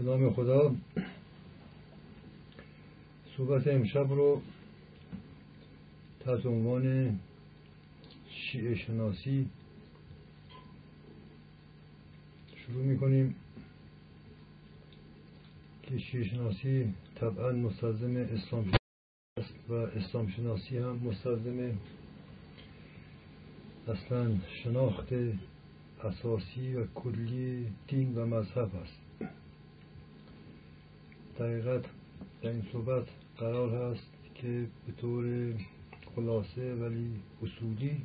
به نام خدا صحبت امشب رو تحت عنوان شیعه شناسی شروع می‌کنیم. که شیعه شناسی طبعا مستلزم اسلام است و اسلام شناسی هم مستلزم اصلا شناخت اساسی و کلی دین و مذهب است. دقیقت در این صحبت قرار هست که به طور خلاصه ولی اصولی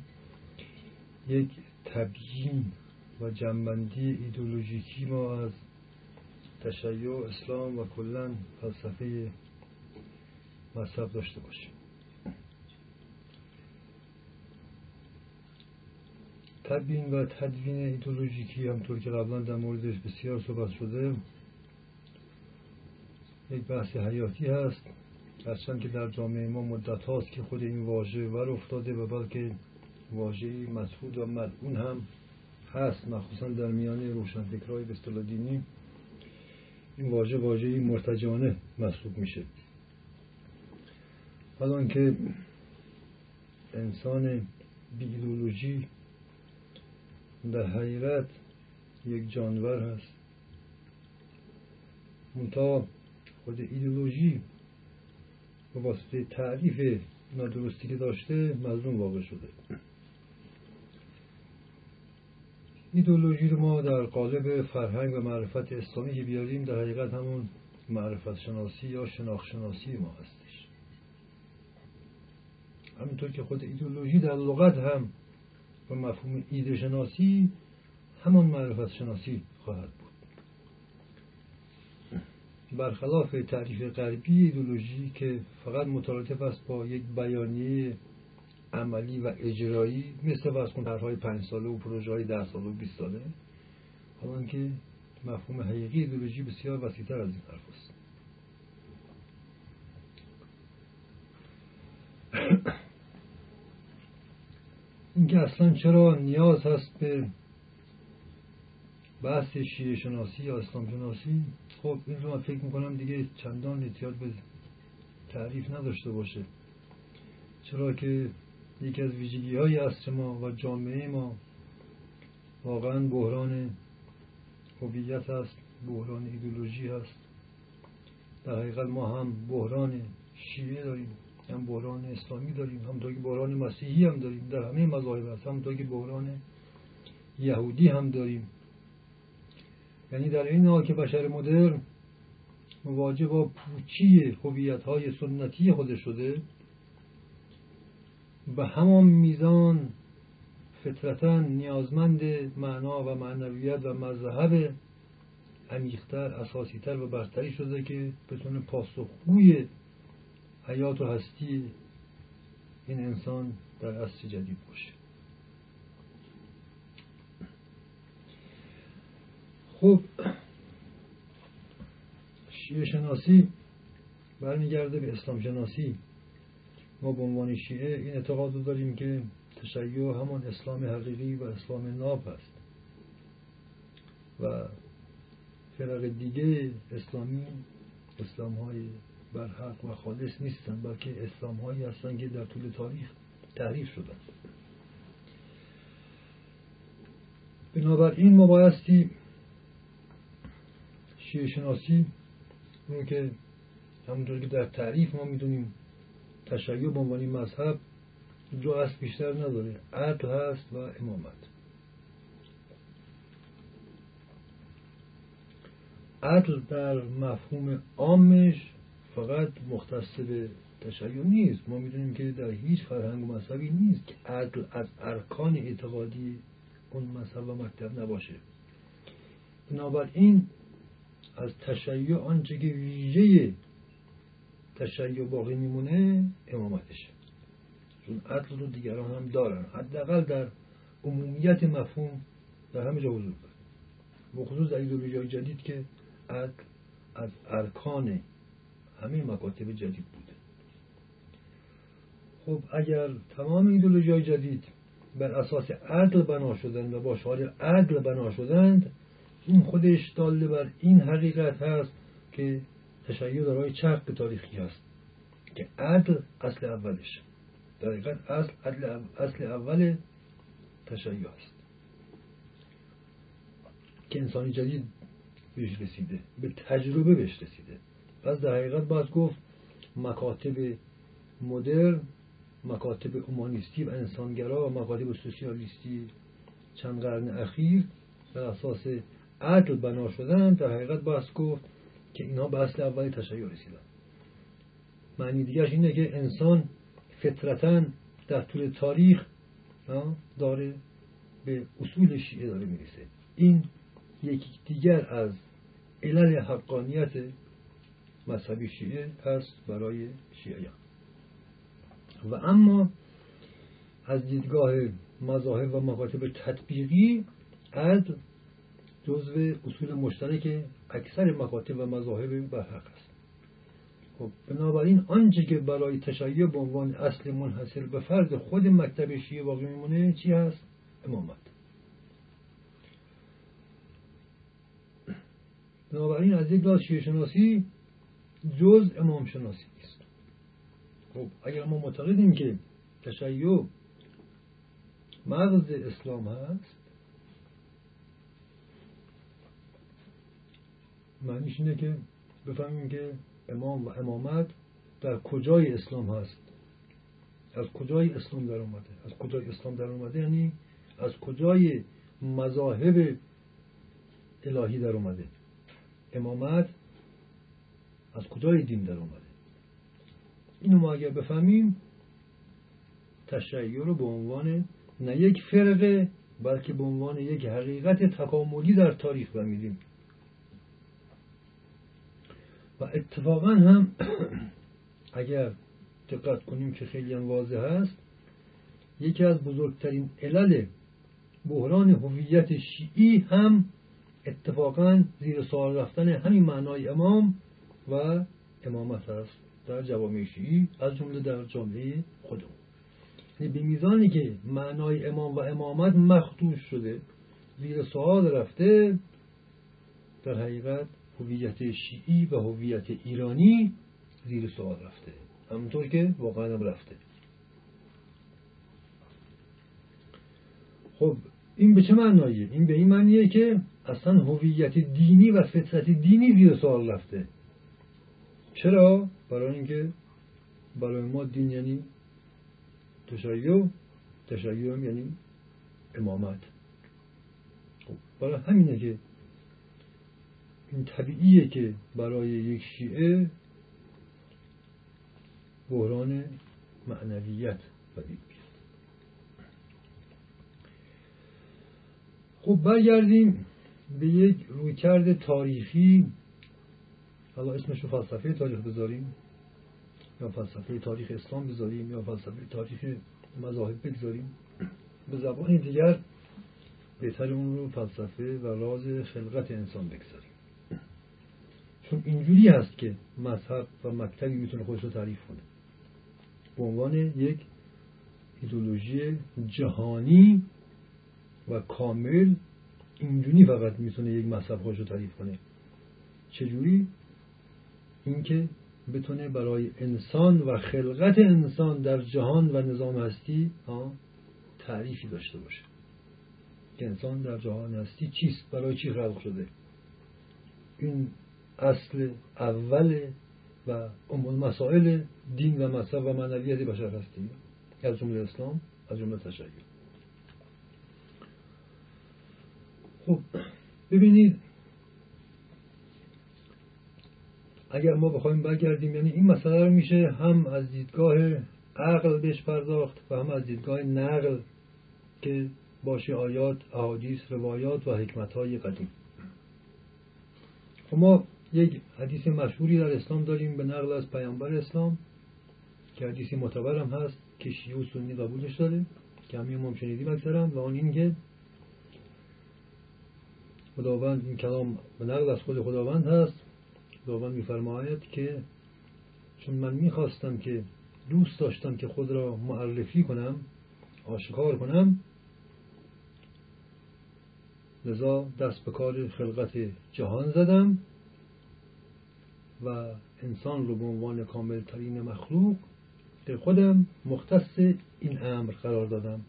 یک تبیین و جنبندی ایدولوژیکی ما از تشیع اسلام و کلا فلسفه مذهب داشته باشیم. تبیین و تدوین ایدولوژیکی همطور که قبلا در موردش بسیار صحبت شده یک بحث حیاتی هست. هرچند که در جامعه ما مدت هاست که خود این واژه ور افتاده و بلکه واژه مسعود و مدعون هم هست مخصوصا در میان روشنفکرهای به اصطلاح دینی. این واژه واژه مرتجانه محسوب میشه. حالا که انسان بیولوژی در حقیقت یک جانور هست. منتها خود ایدولوژی به واسطه تعریف نادرستی که داشته مظلوم واقع شده. ایدولوژی رو ما در قالب فرهنگ و معرفت اسلامی که بیاریم در حقیقت همون معرفت شناسی یا شناخت شناسی ما هستش. همینطور که خود ایدولوژی در لغت هم و مفهوم ایده شناسی همان معرفت شناسی خواهد برخلاف تعریف غربی ایدولوژی که فقط مترادف است با یک بیانیه عملی و اجرایی مثل فرض کن طرحهای پنج ساله و پروژه های ده ساله و 20 ساله حالا که مفهوم حقیقی ایدولوژی بسیار وسیعتر از این حرف است. اینکه اصلا چرا نیاز هست به بحث شیعه شناسی یا اسلام شناسی خب این رو من فکر می‌کنم دیگه چندان احتیاط به تعریف نداشته باشه. چرا که یکی از ویژگی های ما و جامعه ما واقعا بحران هویت است بحران ایدولوژی هست. در حقیقت ما هم بحران شیعه داریم هم بحران اسلامی داریم همونطور که بحران مسیحی هم داریم در همه مذاهب هست همونطور که بحران یهودی هم داریم. یعنی در این حال که بشر مدرن مواجه با پوچی هویت های سنتی خودش شده به همان میزان فطرتا نیازمند معنا و معنویت و مذهب عمیقتر اساسیتر و برتری شده که بتونه پاسخگوی حیات و هستی این انسان در عصر جدید باشه. خب شیعه شناسی برمیگرده به اسلام شناسی. ما به عنوان شیعه این اعتقاد رو داریم که تشیع همان اسلام حقیقی و اسلام ناب است. و فرق دیگه اسلامی اسلام های برحق و خالص نیستن بلکه اسلام هایی هستن که در طول تاریخ تحریف شدن. بنابراین ما بایستی شیعه شناسی اون که همونطور که در تعریف ما می‌دونیم تشیع به عنوان مذهب دو اصل بیشتر نداره. عدل هست و امامت. عدل در مفهوم عامش فقط مختص به تشیع نیست. ما می‌دونیم که در هیچ فرهنگ و مذهبی نیست که عدل از ارکان اعتقادی اون مذهب و مکتب نباشه. بنابراین از تشیع آنچه که ویژه تشیع باقی میمونه امامتشه. چون عدل رو دیگران هم دارن. حداقل در عمومیت مفهوم در همه جا حضور داره. بخصوص در ایدولوژی جدید که عدل از ارکان همه مکاتب جدید بوده. خب اگر تمام ایدولوژی جدید بر اساس عدل بنا شدند و با شعار عدل بنا شدند این خودش داله بر این حقیقت هست که تشیع دارای چرخ تاریخی هست که عدل اصل اولش. در حقیقت اصل, اصل اول تشیع هست که انسانی جدید بهش رسیده به تجربه بهش رسیده. پس در حقیقت باید گفت مکاتب مدرن مکاتب اومانیستی و انسانگرا و مکاتب سوسیالیستی چند قرن اخیر بر اساس عدل بنا شدن در حقیقت باید گفت که اینها به اصل اولی تشیع رسیدن. معنی دیگرش اینه که انسان فطرتا در طول تاریخ داره به اصول شیعه داره می‌رسه. این یکی دیگر از علل حقانیت مذهبی شیعه هست برای شیعیان. و اما از دیدگاه مذاهب و مکاتب تطبیقی عدل جزو اصول مشترک اکثر مکاتب و مذاهب برحق است. خب بنابراین آنچه که برای تشیع به عنوان اصل منحصر به فرد خود مکتب شیعه باقی میمونه چی هست؟ امامت. بنابراین از یک لحاظ شیعه شناسی جز امام شناسی است. خب اگر ما معتقدیم که تشیع مغز اسلام هست معنیش اینه که بفهمیم که امام و امامت در کجای اسلام هست. از کجای اسلام در اومده؟ از کجای اسلام در اومده یعنی از کجای مذاهب الهی در اومده؟ امامت از کجای دین در اومده؟ اینو ما اگر بفهمیم تشیع رو به عنوان نه یک فرقه بلکه به عنوان یک حقیقت تکاملی در تاریخ بمیدیم و اتفاقا هم اگر دقت کنیم که خیلی هم واضح هست یکی از بزرگترین علل بحران هویت شیعی هم اتفاقا زیر سوال رفتن همین معنای امام و امامت است در جوامع شیعی از جمله در جامعه خودمون. یعنی به میزانی که معنای امام و امامت مخدوش شده زیر سوال رفته در حقیقت هویت شیعی و هویت ایرانی زیر سوال رفته همونطور که واقعا هم رفته خب این به چه معنایه؟ این به این معنیه که اصلا هویت دینی و فطرت دینی زیر سوال رفته چرا؟ برای اینکه برای ما دین یعنی تشیع تشیع یعنی امامت خب برای همینه که این طبیعیه که برای یک شیعه بحران معنویت پدید بیاد خب برگردیم به یک رویکرد تاریخی. حالا اسمش رو فلسفه تاریخ بذاریم. یا فلسفه تاریخ اسلام بذاریم یا فلسفه تاریخ مذاهب بگذاریم. به زبان دیگر بهتر اون رو فلسفه و راز خلقت انسان بگذاریم. چون اینجوری هست که مذهب و مکتبی می‌تونه خودش رو تعریف کنه. به عنوان یک ایدولوژی جهانی و کامل اینجوری فقط می‌تونه یک مذهب خودش رو تعریف کنه. چجوری؟ اینکه بتونه برای انسان و خلقت انسان در جهان و نظام هستی تعریفی داشته باشه. که انسان در جهان هستی چیست؟ برای چی خلق شده؟ این اصل اول و ام مسائل دین و مذهب و معنویت بشر هستی از جمله اسلام از جمله تشیع. خب ببینید اگر ما بخوایم برگردیم یعنی این مسئله رو میشه هم از دیدگاه عقل بهش پرداخت و هم از دیدگاه نقل که باشه آیات، احادیث، روایات و حکمت های قدیم. خب ما یک حدیث مشهوری در اسلام داریم به نقل از پیامبر اسلام که حدیثی معتبر هم هست که شیعه و سنی قبولش داره که همین ما شنیدیم اکثرم و آن این که خداوند این کلام به نقل از خود خداوند هست. خداوند میفرماید که چون من می‌خواستم که دوست داشتم که خود را معرفی کنم آشکار کنم لذا دست به کار خلقت جهان زدم. و انسان رو به عنوان کامل ترین مخلوق به خودم مختص این امر قرار دادم.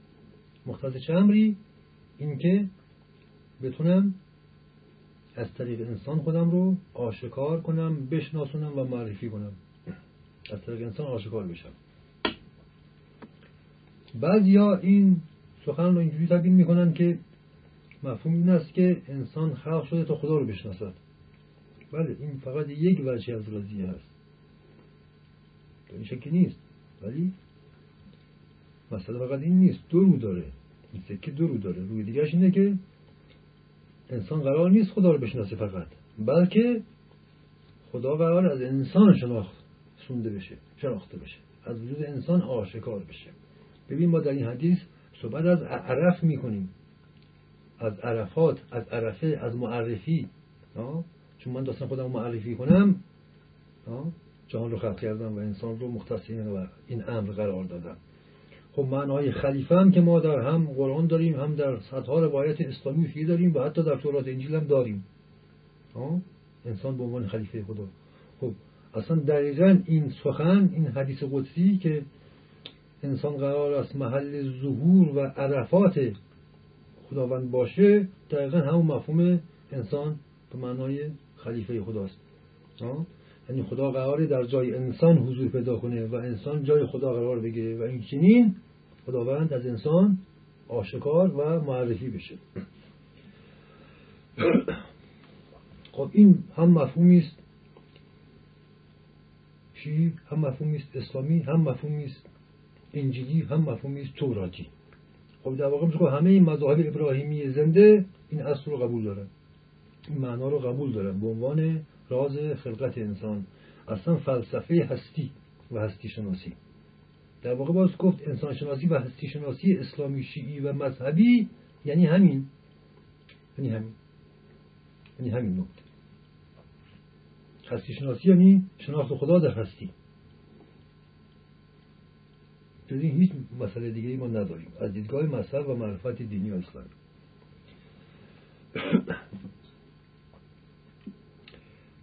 مختص چه امری؟ اینکه بتونم از طریق انسان خودم رو آشکار کنم بشناسونم و معرفی کنم. از طریق انسان آشکار بشم. بعضیا این سخن رو اینجوری تبیین می‌کنن که مفهوم این است که انسان خلق شده تا خدا رو بشناسد. بله این فقط یک وجه از قضیه هست. این شکل نیست. ولی مسئله فقط این نیست. دو رو داره. این سکه دو رو داره. روی دیگرش اینه که انسان قرار نیست خدا رو بشناسه فقط. بلکه خدا قرار از انسان شناخت سونده بشه شناخته بشه. از وجود انسان آشکار بشه. ببین ما در این حدیث صحبت از عرف می‌کنیم. از عرفات از عرفه از معرفی. چون من داستان خودم معرفی کنم جهان رو خلق کردم و انسان رو مختص و این امر قرار دادم. خب معنای خلیفه هم که ما در هم قرآن داریم هم در صدها روایت اسلامی داریم و حتی در تورات انجیل هم داریم. انسان به عنوان خلیفه خدا. خب اصلا دقیقا این سخن این حدیث قدسی که انسان قرار است محل ظهور و عرفات خداوند باشه دقیقا همون مفهوم انسان به معنای خلیفه خداست. یعنی خدا قراره در جای انسان حضور پیدا کنه و انسان جای خدا قرار بگیره. و این چنین خداوند از انسان آشکار و معرفی بشه. خب این هم مفهومی است. چی؟ هم مفهومی است اسلامی هم مفهومی است انجیلی هم مفهومی است توراتی. خب در واقع همه این مذاهب ابراهیمی زنده این اصل رو قبول دارن. این معنا رو قبول دارن به عنوان راز خلقت انسان. اصلا فلسفه هستی و هستی شناسی در واقع باز گفت انسان شناسی و هستی شناسی اسلامی شیعی و مذهبی یعنی همین. یعنی همین. یعنی همین نکته. هستی شناسی یعنی شناخت خدا در هستی. جز این هیچ مسئله دیگه ما نداریم. از دیدگاه مذهب و معرفت دینی و اسلامی.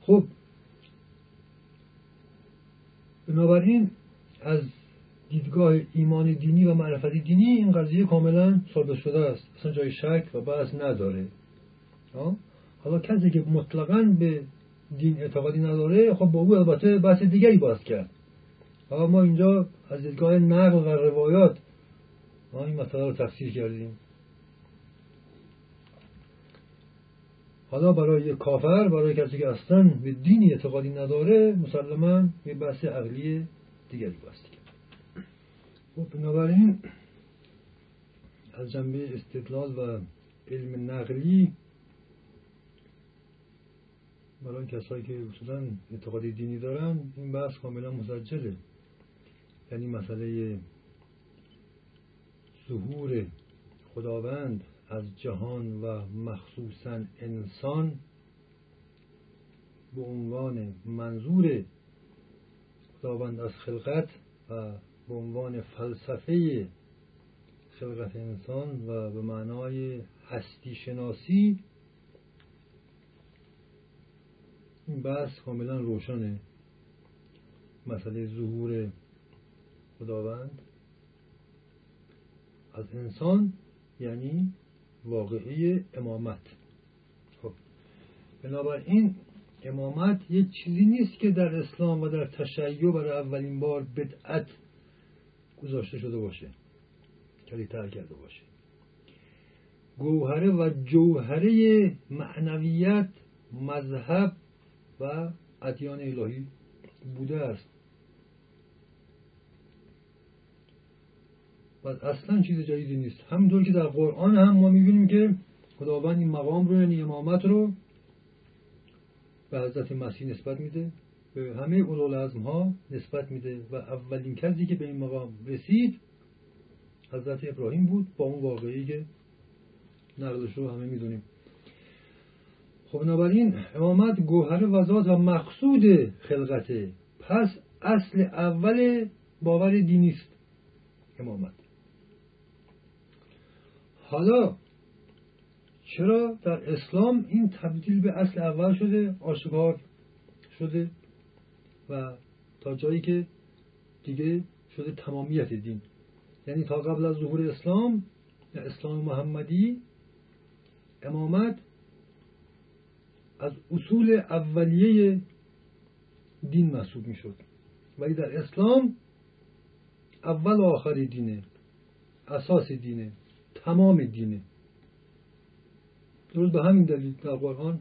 خب بنابراین از دیدگاه ایمان دینی و معرفت دینی این قضیه کاملا ثابت شده است. اصلا جای شک و بحث نداره. حالا کسی که مطلقا به دین اعتقادی نداره خب با او البته بحث دیگری باز کرد. اما ما اینجا از دیدگاه نقل و روایات ما این مسئله رو تفسیر کردیم. حالا برای کافر برای کسی که اصلا به دینی اعتقادی نداره مسلما یه بحث عقلی دیگری باستی خب بنابراین از جنبه استدلال و علم نقلی برای کسایی که اصولا اعتقادی دینی دارن این بحث کاملا مسجله. یعنی مسئله ظهور خداوند از جهان و مخصوصا انسان به عنوان منظور خداوند از خلقت و به عنوان فلسفه خلقت انسان و به معنای هستی شناسی این بحث کاملا روشنه. مسئله ظهور خداوند از انسان یعنی واقعی امامت. خب. بنابراین امامت یه چیزی نیست که در اسلام و در تشیع برای اولین بار بدعت گذاشته شده باشه. کلی تر کرده باشه. گوهره و جوهره معنویت مذهب و ادیان الهی بوده است. و اصلا چیز جدیدی نیست. همونطور که در قرآن هم ما می‌بینیم که خداوند این مقام رو یعنی امامت رو به حضرت مسیح نسبت میده. به همه اولوالعزم ها نسبت میده. و اولین کسی که به این مقام رسید حضرت ابراهیم بود با اون واقعی که نقلش رو همه می‌دونیم. خب بنابراین امامت گوهر وزاد و مقصود خلقته. پس اصل اول باور دینی است امامت. حالا چرا در اسلام این تبدیل به اصل اول شده آشکار شده و تا جایی که دیگه شده تمامیت دین؟ یعنی تا قبل از ظهور اسلام اسلام محمدی امامت از اصول اولیه دین محسوب می شد ولی در اسلام اول و آخر دینه اساس دینه. تمام دینه درست به همین دلیل در قرآن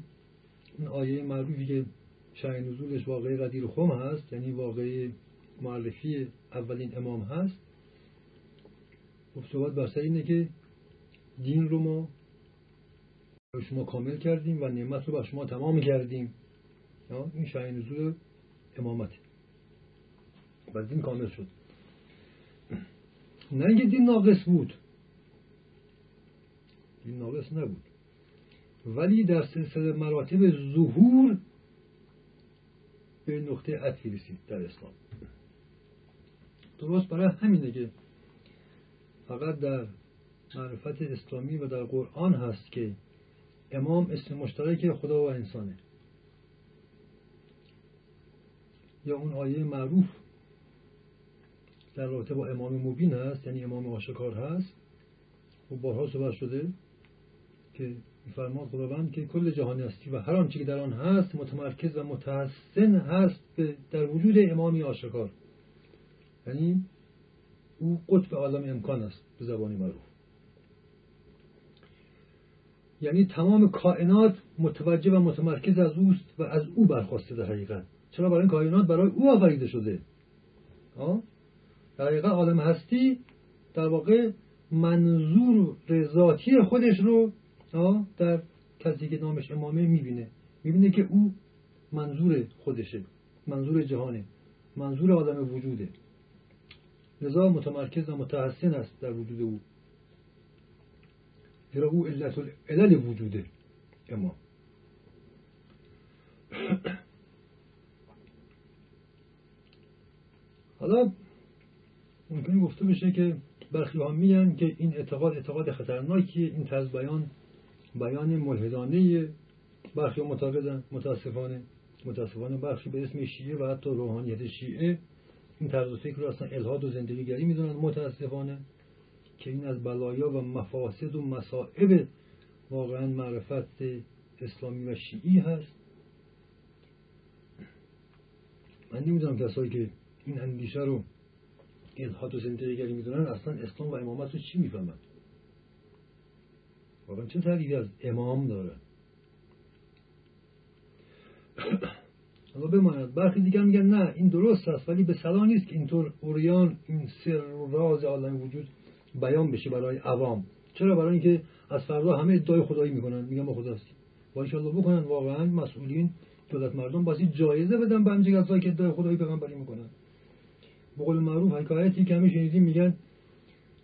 این آیه معروفی که شای نزولش واقعی قدیر خم هست یعنی واقعی معرفی اولین امام هست. صحبت بر اینه که دین رو ما به شما کامل کردیم و نعمت رو بر شما تمام کردیم. این شای نزول امامت. و دین کامل شد. نه اینکه دین ناقص بود. دین ناقص نبود. ولی در سلسله مراتب ظهور به نقطه عطفی رسید در اسلام. درست برای همینه که فقط در معرفت اسلامی و در قرآن هست که امام اسم مشترک خدا و انسانه. یا اون آیه معروف در رابطه با امام مبین هست یعنی امام آشکار هست. و بارها صحبت شده. که میفرماد خداوند که کل جهان هستی و هر آنچه که در آن هست متمرکز و متحسن هست در وجود امامی آشکار. یعنی او قطب عالم امکان است به زبانی معروف. یعنی تمام کائنات متوجه و متمرکز از اوست و از او برخواسته در حقیقت. چرا برای کائنات برای او آفریده شده؟ در حقیقت عالم هستی در واقع منظور رضاتی خودش رو در کسی که نامش امامه می‌بینه. می‌بینه که او منظور خودشه منظور جهانه منظور عالم وجوده. لذا متمرکز و متحسن است در وجود او. زیرا او علت علل وجوده امام. حالا ممکنه گفته بشه که برخی ها میگن که این اعتقاد اعتقاد خطرناکیه این طرز بیان بیان ملحدانه برخی معتقدن متاسفانه متاسفانه برخی به اسم شیعه و حتی روحانیت شیعه این طرز فکر رو اصلا الهاد و زندگیگری می‌دونن متاسفانه که این از بلایا و مفاسد و مصائب واقعا معرفت اسلامی و شیعی هست. من نمی‌دونم کسایی که این اندیشه رو الهاد و زندگیگری می‌دونن اصلا اسلام و امامت رو چی می‌فهمن؟ واقعا چه تعریفی از امام داره؟ حالا بماند. برخی دیگر میگن نه این درست است ولی به صلاح نیست که اینطور اوریان این سر و راز عالم وجود بیان بشه برای عوام. چرا؟ برای اینکه از فردا همه ادعای خدایی می‌کنن. میگن ما خداستیم و انشالله بکنن. واقعا مسئولین دولت مردم باسی جایزه بدن به همچه کسایی که ادعای خدایی پیغمبری می‌کنن. به قول معروف حکایتی که همه شنیدیم میگن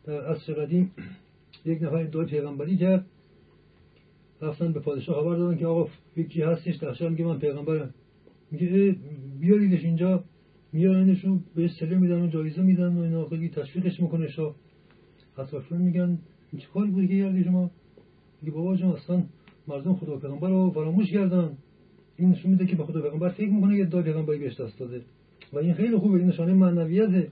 در عصر قدیم یک نفر ادعای پیغمبری کرد. رفتن به پادشاه خبر دادن که آقا یکی هستش در میگه من پیغمبرم. میگه بیاریدش اینجا. میارنش رو بهش میدن و جایزه میدن و اینا. خیلی تشویقش می‌کنه شاه. اطرافیان میگن چه کاری بودی که کردی شما میگه بابا جان اصلا مردم خدا پیغمبر رو فراموش کردن. این نشون میده که به خدا پیغمبر فکر می‌کنه که داد پیغمبری بهش دست داده. و این خیلی خوبه این نشانه معنویته.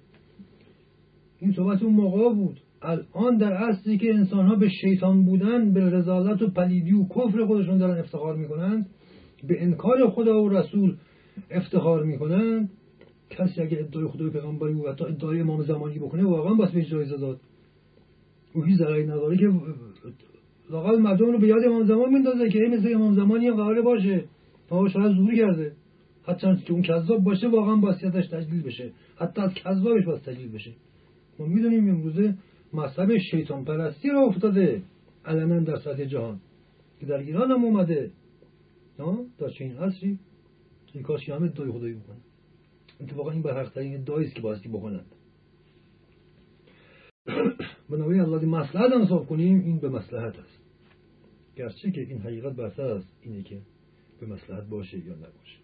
این صحبت اون موقع بود. الان در اصلی که انسان ها به شیطان بودن به رضالت و پلیدی و کفر خودشون دارن افتخار می‌کنند به انکار خدا و رسول افتخار می‌کنند کسی اگه ادعای خدا و پیغمبری و حتی ادعای امام زمانی بکنه واقعا باید بهش جایزه داد. او هیچ ضرری نداره که لاقل مردم رو به یاد امام زمان میندازه که این مثل امام زمانی هم قراره باشه. تا شاید زور کرده. حتی که اون کذاب باشه واقعا باسیتش تجلیل بشه. حتی از کذابش باید تجلیل بشه. ما می‌دونیم امروزه مذهب شیطان پرستی را افتاده علنا در سطح جهان. که در ایران هم اومده. در چنین عصری که کاش همه دای خدایی بکنن اتفاقا این برحقترین دایی است که بایستی بکنند. بنابراین از مسلحت انصاف کنیم این به مسلحت است. گرچه که این حقیقت برتر از اینه که به مسلحت باشه یا نباشه.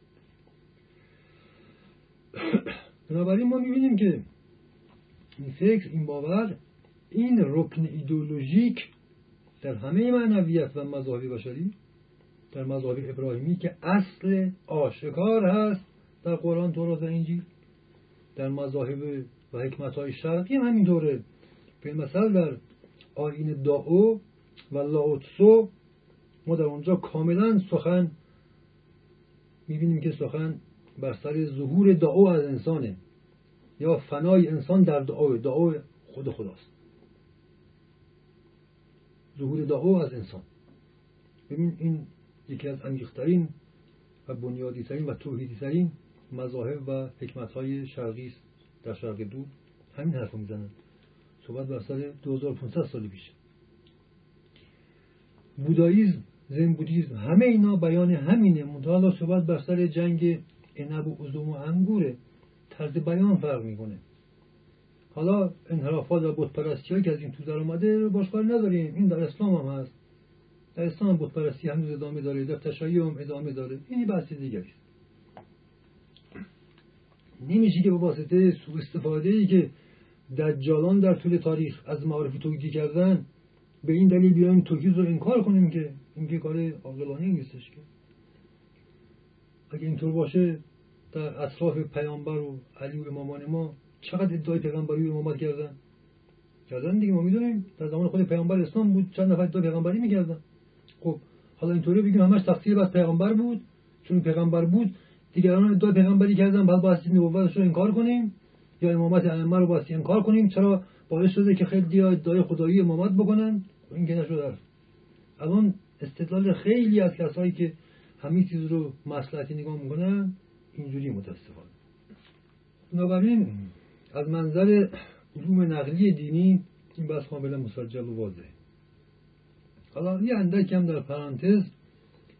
بنابراین ما می‌بینیم که این فکر این باور این رکن ایدولوژیک در همه معنویت و مذاهب بشری در مذاهب ابراهیمی که اصل آشکار هست در قرآن تورات و انجیل در مذاهب و حکمت های شرقی هم همینطوره. به مثل در آین داو و لاوتسو ما در اونجا کاملا سخن می‌بینیم که سخن بر سر ظهور دعو از انسانه یا فنای انسان در دعو دعو خود خداست. ظهور دعو از انسان. ببین این یکی از عمیقترین و بنیادیترین و توحیدیترین مذاهب و حکمت های شرقی است. در شرق دور همین حرف می‌زنن. صحبت بر سر 2500 سال پیش. بوداییزم زن بودیزم همه اینا بیان همینه. منتها صحبت بر سر جنگ عنب و عزوم و انگوره. طرز بیان فرق می‌کنه. حالا انحرافات و بتپرستی که از این تو در اومده باش کار نداریم. این در اسلام هم هست. در اسلام بتپرستی هنوز ادامه داره در تشیع هم ادامه داره. این بحث دیگری است. نمیشه که به واسطه سوء استفاده ای که دجالان در طول تاریخ از معارف توحیدی کردن به این دلیل بیایم توحید رو انکار کنیم که این که کار عاقلانه نیستش که. اگه اینطور باشه در اطراف پیامبر و علی و امامان ما چقدر ادعای پیغمبری و امامت کردن؟ کردن دیگه ما می‌دونیم. در زمان خود پیامبر اسلام بود چند نفر ادعای پیغمبری می‌کردن. خب حالا اینطوری بگیم همش تقصیر بس پیغمبر بود. چون پیغمبر بود دیگران ادعای پیغمبری کردن بعد باید نبوتش رو انکار کنیم. یا امامت ائمه رو باید انکار کنیم. چرا؟ باعث شده که خیلی ادعای خدایی امامت بکنن. این که نشد الان استدلال خیلی از کسایی که همین چیز رو مسلحتی نگاه می‌کنن اینجوری متاسفانه. بنابراین از منظر علوم نقلی دینی این بحث کاملا مسجل و واضحه. حالا یه اندک هم در پرانتز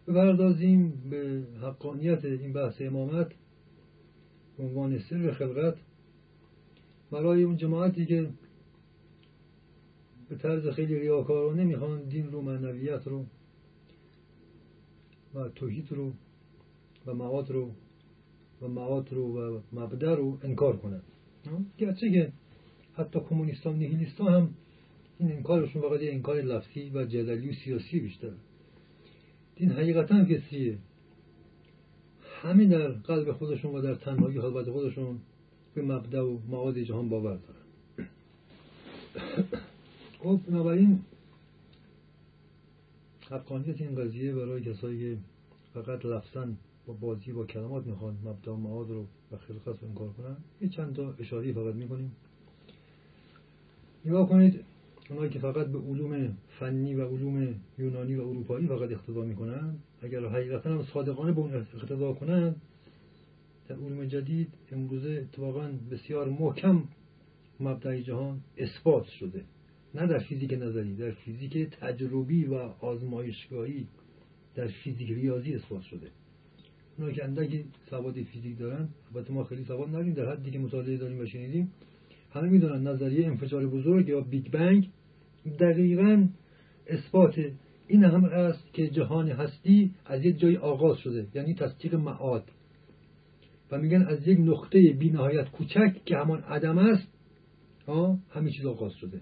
بپردازیم به حقانیت این بحث امامت به عنوان سر خلقت. برای اون جماعتی که به طرز خیلی ریاکارانه می‌خوان دین رو معنویت رو و توحید رو و مواد رو و مواد رو و مبدع رو انکار کنند. گرچه که حتی کمونیستان نیهیلیستان هم این انکارشون فقط یه انکار لفظی و جدلی و سیاسی بیشتر دین حقیقتا کسیه؟ همین در قلب خودشون و در تنهایی حالت خودشون به مبدع و مواد جهان باور دارن. خب بنابراین حقانیت این قضیه برای کسایی که فقط لفظا با بازی با کلمات می‌خوان مبدا معاد رو و خلقت رو انکار کنن یه چند تا اشاری فقط می‌کنیم. نگاه کنید اونایی که فقط به علوم فنی و علوم یونانی و اروپایی فقط اقتضا می‌کنن اگر حقیقتا هم صادقانه به اون اقتضا کنن در علوم جدید امروزه اتفاقا بسیار محکم مبدع جهان اثبات شده. نه در فیزیک نظری در فیزیک تجربی و آزمایشگاهی در فیزیک ریاضی اثبات شده. اونا که اندکی سواد فیزیک دارن البته ما خیلی سواد نداریم در حدی که مطالعه داریم و شنیدیم. همه می‌دونن نظریه انفجار بزرگ یا big bang دقیقا اثبات این هم است که جهان هستی از یک جای آغاز شده یعنی تصدیق معاد. و میگن از یک نقطه بی نهایت کوچک که همان عدم است همه چیز آغاز شده.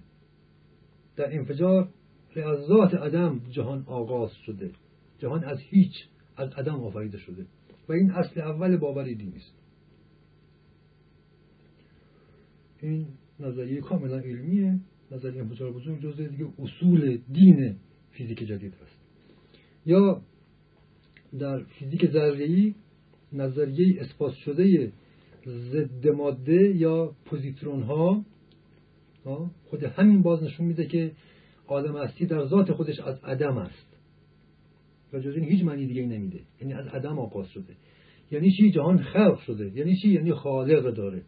در انفجار از ذات عدم جهان آغاز شده. جهان از هیچ از عدم آفریده شده. و این اصل اول باور دینی است. این نظریه کاملا علمیه. نظریه انفجار بزرگ جزء دیگه اصول دین فیزیک جدید است. یا در فیزیک ذره‌ای نظریه اثبات شده ضد ماده یا پوزیترون ها خود همین باز نشون میده که عالم هستی در ذات خودش از عدم است. و جز این هیچ معنی دیگه نمیده. یعنی از عدم آغاز شده. یعنی چی؟ جهان خلق شده. یعنی چی؟ یعنی خالق داره.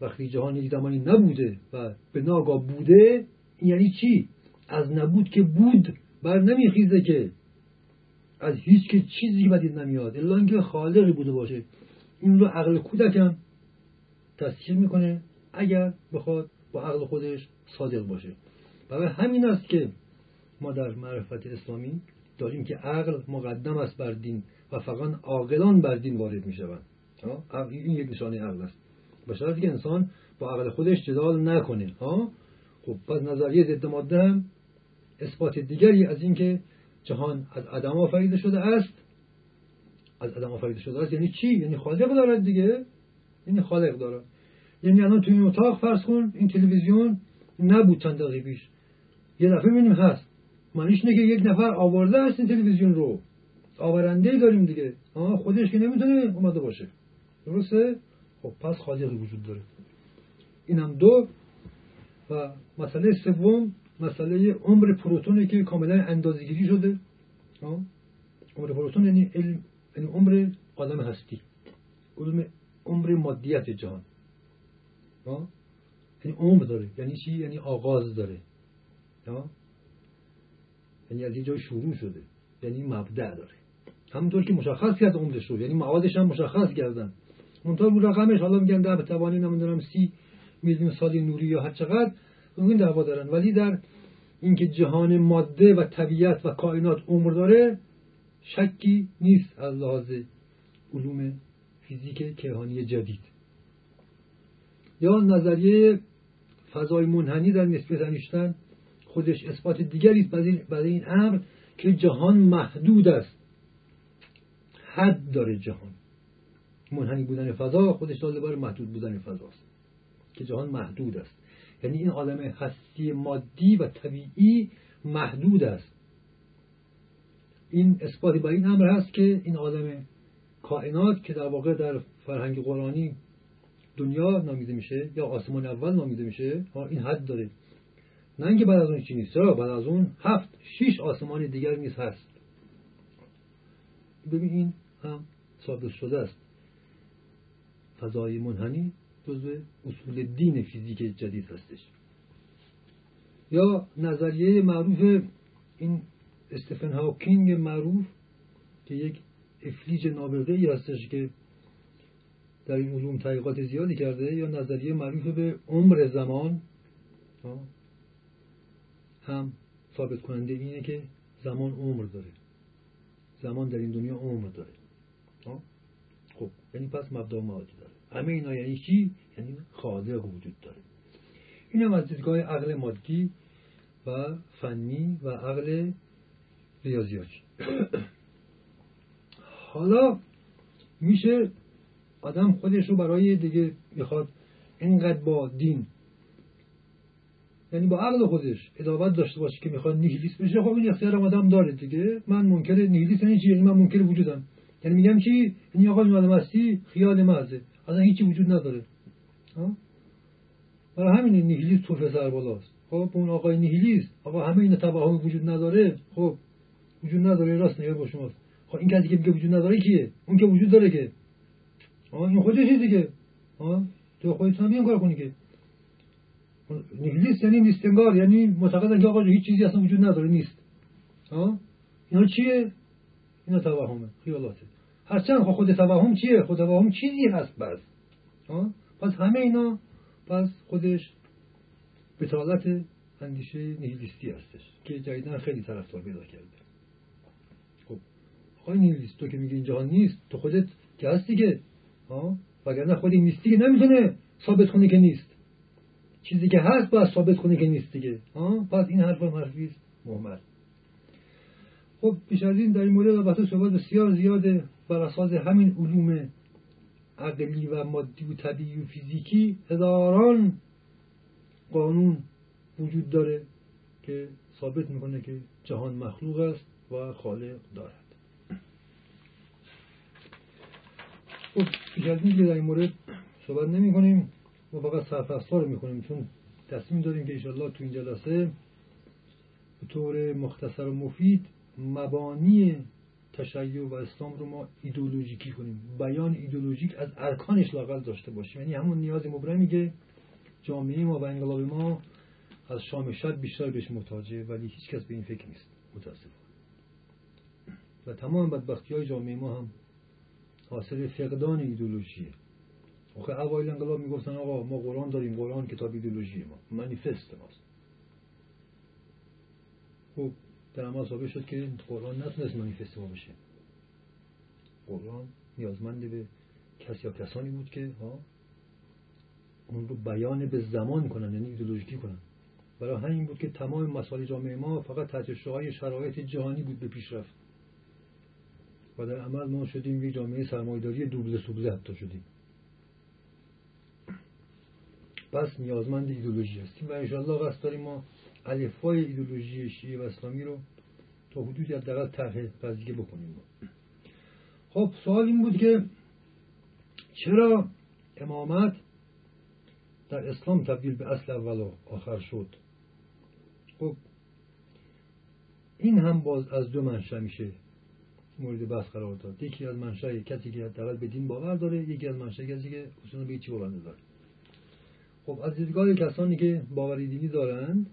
وقتی جهان یک زمانی نبوده و به ناگاه بوده یعنی چی؟ از نبود که بود بر نمیخیزه که از هیچ که چیزی بدید نمیاد. الا اینکه خالقی بوده باشه. این رو عقل کودکم تسخیر می‌کنه اگر بخواد با عقل خودش صادق باشه. برای همین است که ما در معرفت اسلامی داریم که عقل مقدم است بر دین و فقط عاقلان بر دین وارد می شوند این یک نشانه عقل است. به که انسان با عقل خودش جدال نکنه. ها؟ خب پس نظریه ضد ماده هم اثبات دیگری از اینکه جهان از عدم آفریده شده است. از عدم آفریده شده است یعنی چی؟ یعنی خالق دارد دیگه. یعنی خالق دارد. یعنی الان تو این اتاق فرض کن این تلویزیون نبود چند دقیقه پیش. یه دفعه می‌بینیم هست. معنیش اینه یک نفر آورده است این تلویزیون رو. آورنده داریم دیگه. خودش که نمی‌تونه اومده باشه. درسته؟ خب پس خالقی وجود داره. این هم دو. و مسئله سوم مسئله عمر پروتونه که کاملا اندازگیری شده. عمر پروتون یعنی علم یعنی عمر عالم هستی. علم عمر مادیت جهان؟ یعنی عمر داره. یعنی چی؟ یعنی آغاز داره. یعنی از اینجا شروع شده. یعنی مبدع داره. همونطور که مشخص کرد عمرش رو. یعنی موادش هم مشخص کردن. منطور بود رقمش حالا میگن ده به توانی نمی‌دونم سی میلیون سال نوری یا هر چقدر این دعوا دارن. ولی در اینکه جهان ماده و طبیعت و کائنات عمر داره شکی نیست از لحاظ علوم فیزیک کیهانی جدید. یا نظریه فضای منحنی در نسبت انیشتن خودش اثبات دیگری است برای این امر که جهان محدود است. حد داره جهان. منحنی بودن فضا خودش داده بار محدود بودن فضاست که جهان محدود است. یعنی این عالم هستی مادی و طبیعی محدود است. این اثباتی برای این امر هست که این عالم کائنات که در واقع در فرهنگ قرآنی دنیا نامیده میشه یا آسمان اول نامیده میشه این حد داره. نه اینکه بعد از اون چی نیست چرا بعد از اون هفت شیش آسمان دیگر نیست هست. ببین این هم ثابت شده است. فضای منحنی جزو اصول دین فیزیک جدید هستش. یا نظریه معروف این استفن هاکینگ معروف که یک افلیج نابغه ای هستش که در این علوم تحقیقات زیادی کرده یا نظریه معروف به عمر زمان هم ثابت کننده اینه که زمان عمر داره. زمان در این دنیا عمر داره. خب یعنی پس مبدا معادی داره. همه اینا یعنی چی؟ یعنی خالق وجود داره. این هم از دیدگاه عقل مادی و فنی و عقل ریاضیاتی. حالا میشه آدم خودش رو برای دیگه می‌خواد اینقدر با دین یعنی با عقل خودش ادابت داشته باشه که می‌خواد نیهیلیست بشه. خب این اختیار آدم داره دیگه. من منکر نیهیلیست یعنی چی؟ یعنی من منکر وجودم. یعنی میگم چی؟ یعنی آقا این هستی خیال محضه اصلا هیچی وجود نداره. برای همین نیهیلیست تو پسر بالاست. خب اون آقای نیهیلیست آقا همه این توهم وجود نداره. خب وجود نداره راست نگه با شماست. خب این کسی که میگه وجود نداره کیه؟ اون که وجود داره که. آه این خودش دیگه. آه تو خودت هم کار کنی که. نیهیلیست یعنی نیستنگار یعنی معتقدن که آقا هیچ چیزی اصلا وجود نداره نیست ها اینا چیه اینا توهمه خیالاته هرچند خود توهم چیه خود توهم چیزی هست بس پس همه اینا پس خودش بتالت اندیشه نیهیلیستی هستش که جدیدن خیلی طرفدار پیدا کرده خب آقای نیهیلیست تو که میگی این جهان نیست تو خودت که هستی که وگرنه خود نیستی که نمی‌تونه ثابت کنه که نیست چیزی که هست باید ثابت کنه که نیست دیگه. پس این حرف حرفی است. محمد. خب پیش از این در این مورد البته صحبت بسیار زیاده بر اساس همین علوم عقلی و مادی و طبیعی و فیزیکی. هزاران قانون وجود داره که ثابت می‌کنه که جهان مخلوق است و خالق دارد. خب پیش از این در این مورد صحبت نمی کنیم ما فقط سرفصل می‌کنیم چون تصمیم داریم که ایشالله تو این جلسه به طور مختصر و مفید مبانی تشیع و اسلام رو ما ایدولوژیکی کنیم. بیان ایدولوژیک از ارکانش لاقل داشته باشیم. یعنی همون نیاز مبرمی که جامعه ما و انقلاب ما از شام شد بیشتر بهش محتاجه ولی هیچ کس به این فکر نیست. متاسف و تمام بدبختی های جامعه ما هم حاصل فقدان ایدولوژیه آخه اوایل انقلاب می‌گفتن آقا ما قرآن داریم قرآن کتاب ایدولوژی ما. منیفست ماست. خب در ثابت شد که قرآن نتونست منیفست ما بشه. قرآن نیازمند به کس یا کسانی بود که ها اون رو بیان به زمان کنن یعنی ایدولوژیکی کنن. برای همین بود که تمام مسائل جامعه ما فقط تحت شعای شرایط جهانی بود به پیشرفت و در عمل ما شدیم یک جامعه سرمایداری دوبله سوبله حتی شدیم. پس نیازمند ایدولوژی هستیم و انشاءالله قصد داریم ما الفای ایدولوژی شیعه و اسلامی رو تا حدودی حداقل طرح پذیره بکنیم. خب سوال این بود که چرا امامت در اسلام تبدیل به اصل اول و آخر شد؟ خب این هم باز از دو منشأ میشه مورد بحث قرار داد. یکی از منشأ کسی که حداقل به دین باور داره یکی از منشأ کسی که اصلا به چی باور نداره. خب از دیدگاه کسانی که باوری دینی دارند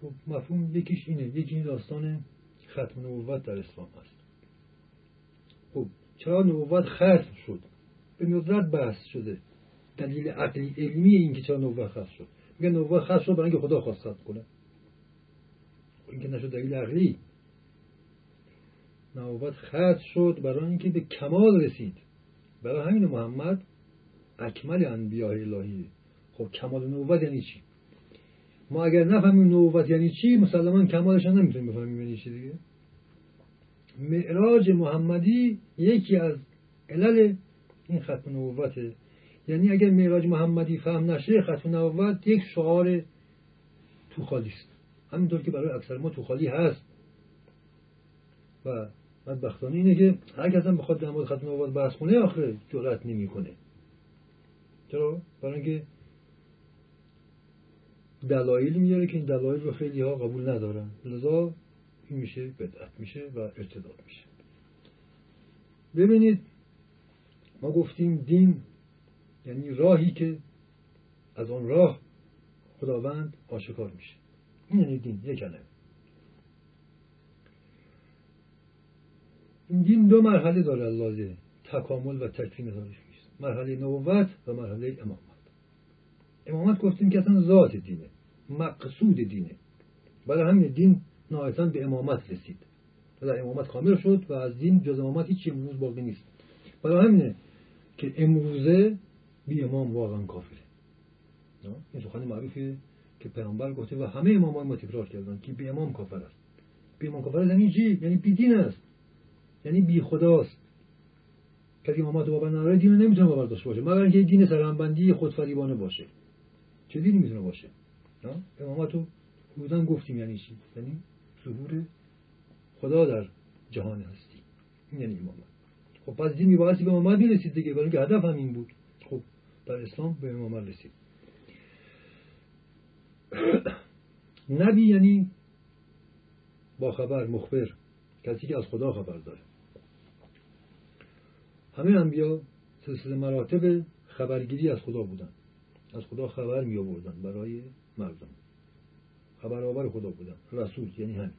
خب مفهوم یکیش اینه یکی این داستان ختم نبوت در اسلام هست خب چرا نبوت ختم شد؟ به ندرت بحث شده. دلیل عقلی علمی این که چرا نبوت ختم شد. میگن نبوت ختم شد برای اینکه خدا خواست ختم کنه. این که نشد دلیل عقلی. نبوت ختم شد برای اینکه به کمال رسید. برای همین محمد اکمل انبیاء الهی خب کمال نبوت یعنی چی؟ ما اگر نفهمیم نبوت یعنی چی مسلمان کمالش نمی‌تونیم بفهمیم یعنی چی دیگه. معراج محمدی یکی از علل این ختم نبوته یعنی اگر معراج محمدی فهم نشه ختم نبوت یک شعار تو خالی است. همینطور که برای اکثر ما تو خالی هست. و بدبختانه اینه که هر کس هم بخواد در مورد ختم نبوت بحث کنه آخه جرأت نمی‌کنه. چرا؟ برای اینکه دلایل میاره که این دلایل رو خیلی ها قبول ندارن. لذا این میشه بدعت میشه و ارتداد میشه. ببینید ما گفتیم دین یعنی راهی که از آن راه خداوند آشکار میشه. این یعنی دین یک کلمه این دین دو مرحله داره لازه تکامل و تکوین تاریخی مرحله نبوت و مرحله امامت. امامت گفتیم که اصلا ذات دینه. مقصود دینه. برای همین دین نهایتا به امامت رسید. در امامت کامل شد و از دین جز امامت هیچ امروز باقی نیست. برای همینه که امروزه بی امام واقعا کافره. این سخن معروفیه که پیامبر گفته و همه امامان ما تکرار کردن که بی امام کافر است. بی امام کافر یعنی چی؟ یعنی بی دین است. یعنی بی خداست کسی امامت باور نداره دین نمی‌تونه باور داشته باشه. مگر اینکه دین سرهنبندی خودفریبانه باشه. چه دینی می‌تونه باشه؟ امامت رو گفتیم یعنی چی؟ یعنی ظهور خدا در جهان هستی. این یعنی امامت خب پس دین میبایستی به امامت می‌رسید دیگه. برای اینکه هدف هم این بود. خب در اسلام به امامت رسید. نبی یعنی با خبر مخبر. کسی که از خدا خبر داره. همه انبیا سلسله مراتب خبرگیری از خدا بودن. از خدا خبر می آوردن برای مردم. خبر آور خدا بودن. رسول یعنی همین.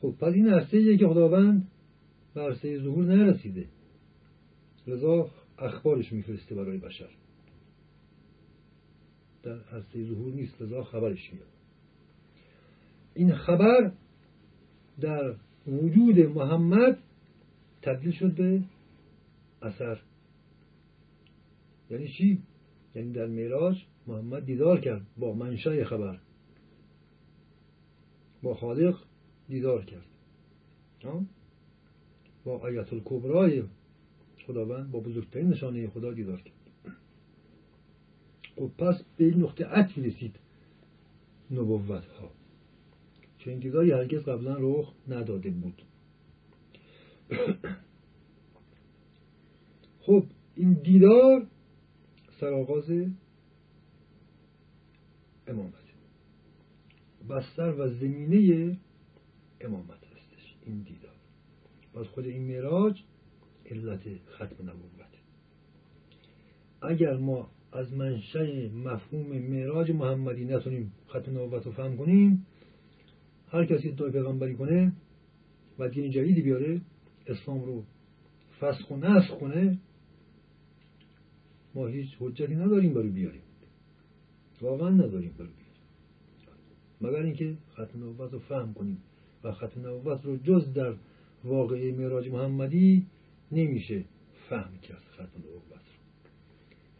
خب پس این عرصه که خداوند به عرصه ظهور نرسیده. لذا اخبارش میفرسته برای بشر. در عرصه ظهور نیست لذا خبرش میاد. این خبر در وجود محمد تبدیل شد به اثر. یعنی چی؟ یعنی در میراج محمد دیدار کرد. با منشای خبر. با خالق دیدار کرد. با آیت الکبرای خداوند با بزرگترین نشانه خدا دیدار کرد. خب پس به این نقطه عطفی رسید نبوت ها چون دیداری هرگز قبلا رخ نداده بود. خب این دیدار سرآغاز امامت. بستر و زمینه امامت هستش این دیدار. پس خود این معراج علت ختم نبوت. اگر ما از منشأ مفهوم معراج محمدی نتونیم ختم نبوت رو فهم کنیم هر کسی ادعای پیغمبری کنه و دین جدیدی بیاره اسلام رو فسخ و نسخ کنه ما هیچ حجتی نداریم برای بیاریم. واقعا نداریم برای مگر اینکه ختم نبوت رو فهم کنیم و ختم نبوت رو جز در واقعه معراج محمدی نمیشه فهم کرد ختم نبوت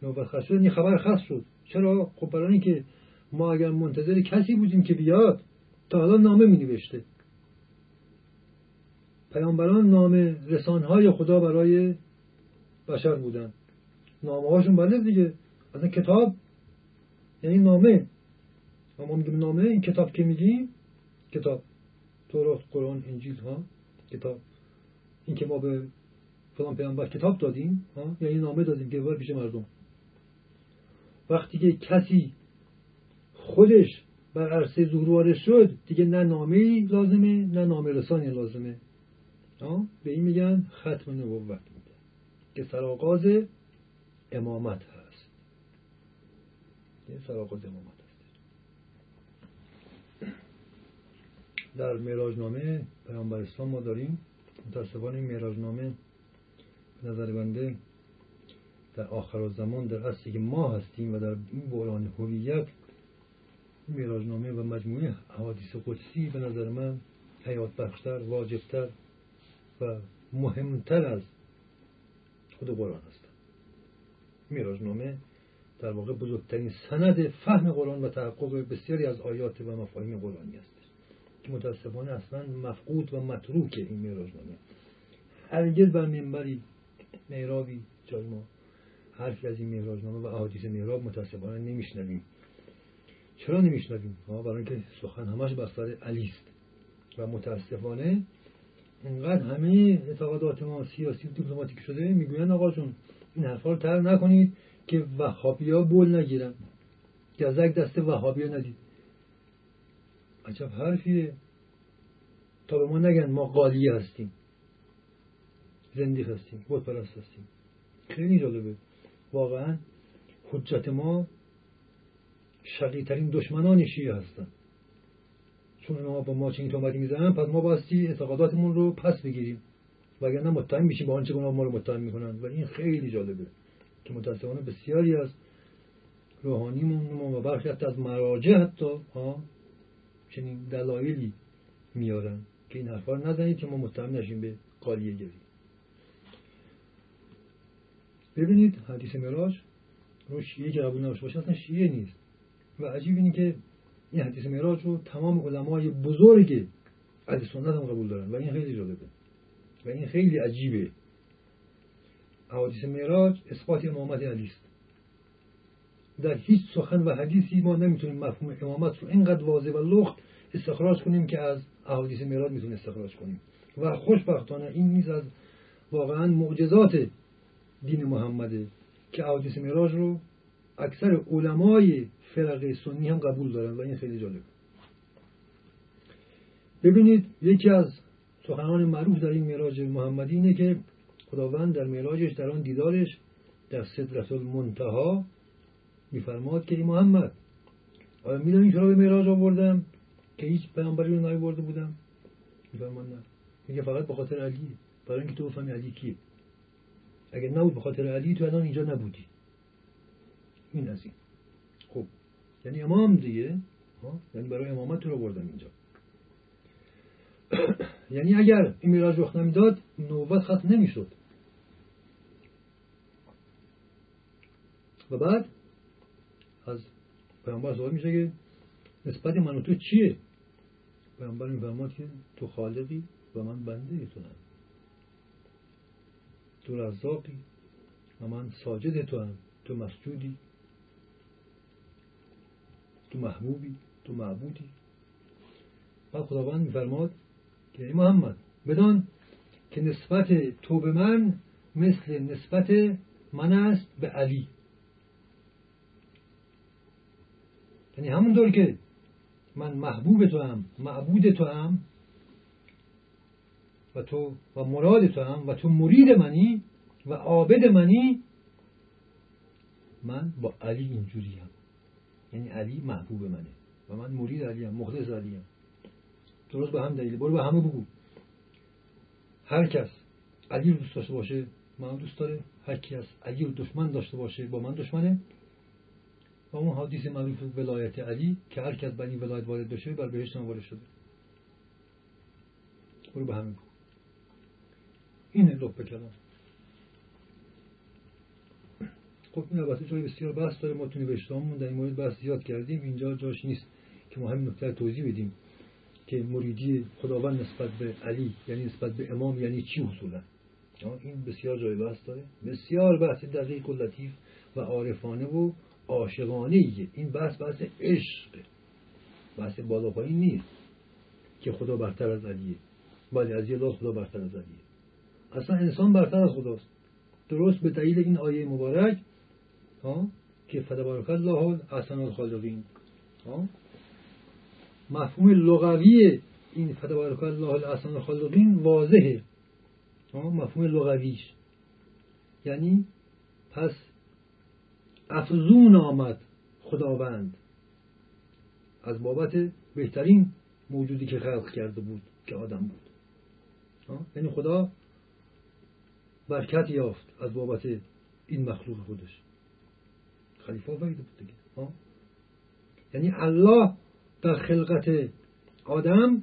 رو. نبوت خاص شد خبر خاص شد. چرا؟ خب برای اینکه ما اگر منتظر کسی بودیم که بیاد تا حالا نامه می نوشته پیامبران نامه رسانهای خدا برای بشر بودن. نامه هاشون بله دیگه. اصلا کتاب یعنی نامه. ما میگیم نامه این کتاب که میگیم کتاب تورات قرآن انجیل ها کتاب. این که ما به فلان پیامبر کتاب دادیم ها یعنی نامه دادیم که پیش مردم. وقتی که کسی خودش بر عرصه ظهور وارد شد دیگه نه نامه لازمه نه نامه رسانی لازمه. به این میگن ختم نبوت که سرآغاز امامت یه سرآغاز امامت هست در نامه پیامبر اسلام ما داریم. متاسفانه این نامه به نظر بنده در آخر زمان در اصلی که ما هستیم و در این بحران هویت نامه و مجموعه حوادث قدسی به نظر من حیات بخشتر واجبتر و مهمتر از خود قرآن هستن نامه در واقع بزرگترین سند فهم قرآن و تحقق بسیاری از آیات و مفاهیم قرآنی است. که متاسفانه اصلا مفقود و متروک این نامه هرگز بر منبری میرابی جای ما حرفی از این نامه و احادیث میراب متاسفانه نمیشنویم. چرا نمیشنویم؟ برای اینکه سخن همش بر سر علی است. و متاسفانه اینقدر همه اعتقادات ما سیاسی و دیپلماتیک شده می‌گوین آقا جون این حرفا رو تر نکنید. که وهابی ها بول نگیرن. گزک دست وهابی ها ندید. عجب حرفیه. تا به ما نگن ما قالی هستیم. زندیق هستیم. بود پرست هستیم. خیلی جالبه. واقعا حجت ما شقیترین دشمنان شیعه هستن. چون اونا با ما چنین تهمتی می‌زنن پس ما باستی اعتقاداتمون رو پس بگیریم. وگرنه متهم میشیم با آنچه ما رو متهم می‌کنن. و این خیلی جالبه. که متاسفانه بسیاری از روحانیمون و برخی حتی از مراجع حتی ها چنین دلایلی میارن که این حرفا نزنید که ما متهم نشیم به قالیه گری. ببینید حدیث مراج رو شیعه که قبول نباشه باشه اصلا شیعه نیست. و عجیب اینه که این حدیث معراج رو تمام علمای بزرگ از سنت هم قبول دارن. و این خیلی جالبه. و این خیلی عجیبه. حدیث معراج اثبات امامت علی است در هیچ سخن و حدیثی ما نمی‌تونیم مفهوم امامت رو اینقدر واضح و لخت استخراج کنیم که از احادیث معراج می‌تونیم استخراج کنیم. و خوشبختانه این نیز از واقعا معجزات دین محمده که احادیث معراج رو اکثر علمای فرقه سنی هم قبول دارن و این خیلی جالب ببینید یکی از سخنان معروف در این معراج محمدی اینه که خداوند در معراجش در آن دیدارش در صدرت المنتها میفرماد که ای محمد آیا می‌دونی چرا به معراج آوردم که هیچ پیامبری رو برده بودم؟ میفرماد نه. میگه فقط به خاطر علی برای اینکه تو بفهمی علی کیه. اگر نبود به خاطر علی تو الان اینجا نبودی. این از این. خب یعنی امام دیگه یعنی برای امامت رو بردم اینجا. یعنی اگر این میراج رخ نمی‌داد نوبت ختم نمی‌شد. و بعد از پیامبر سوال میشه که نسبت من و تو چیه؟ پیامبر میفرماد که تو خالقی و من بنده تو هم تو رزاقی و من ساجد تو هم تو مسجودی. تو محبوبی. تو معبودی. بعد خداوند میفرماد که ای محمد بدان که نسبت تو به من مثل نسبت من است به علی. یعنی همونطور که من محبوب تو هم معبود تو هم و تو و مراد تو هم و تو مرید منی و عابد منی من با علی اینجوری هم یعنی علی محبوب منه و من مرید علی هم مخلص علی هم درست به هم دلیل. برو به همه بگو. هر کس علی رو دوست داشته باشه من دوست داره. هر کس علی رو دشمن داشته باشه با من دشمنه. و اون حدیث معروف ولایت علی که هر کس بنی ولایت وارد بشه بر بهشت وارد شده. برو به بگو اینه لب کلام. خب این البته جای بسیار بحث داره. ما تو نوشتهامون در این مورد بحث زیاد کردیم. اینجا جاش نیست که ما همین نکته توضیح بدیم که مریدی خداوند نسبت به علی یعنی نسبت به امام یعنی چی اصولا؟ این بسیار جای بحث داره. بسیار بحث دقیق و لطیف و عارفانه و عاشقانه این بحث بحث عشق. بحث بالا پایین نیست. که خدا برتر از علیه ولی از یه خدا برتر از علیه اصلا انسان برتر از خداست. درست به دلیل این آیه مبارک ها که فدبارک الله احسن الخالقین. مفهوم لغوی این فتبارک الله احسن الخالقین واضحه. مفهوم لغویش. یعنی پس افزون آمد خداوند. از بابت بهترین موجودی که خلق کرده بود که آدم بود. یعنی خدا برکت یافت از بابت این مخلوق خودش. خلیفه آفریده بود دیگه. یعنی الله در خلقت آدم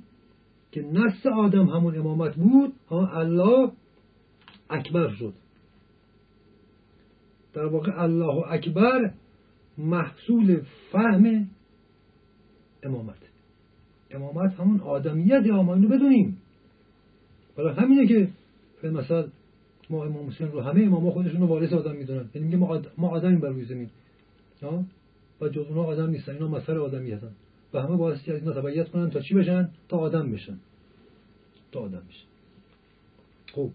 که نفس آدم همون امامت بود ها الله اکبر شد. در واقع الله اکبر محصول فهم امامت. امامت همون آدمیت یا اینو بدونیم. برای همینه که مثلا ما امام حسین رو همه امام خودشون رو وارث آدم می‌دونن. یعنی میگه ما آدمیم بر روی زمین. و جز اونها آدم نیستن. اینا مثل آدمی هستن. و همه بایستی از اینا تبعیت کنن تا چی بشن؟ تا آدم بشن. تا آدم بشن. خب.